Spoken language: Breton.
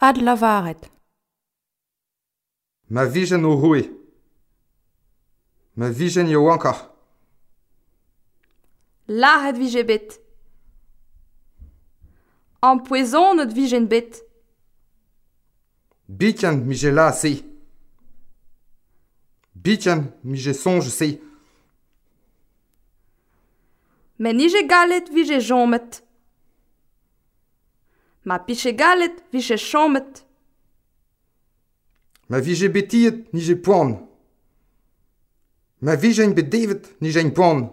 Ad lavaret. Ma vijen o roue. Ma vijen yo anka. Lahet vije bet. An poezon not vijen bet. Bityan mi je la se. Bityan mi je sonj se. Men nije galet vije jomet. ma piche galet vije chomet. Ma vije betiet nije poan. Ma vije en bedevet nije poan.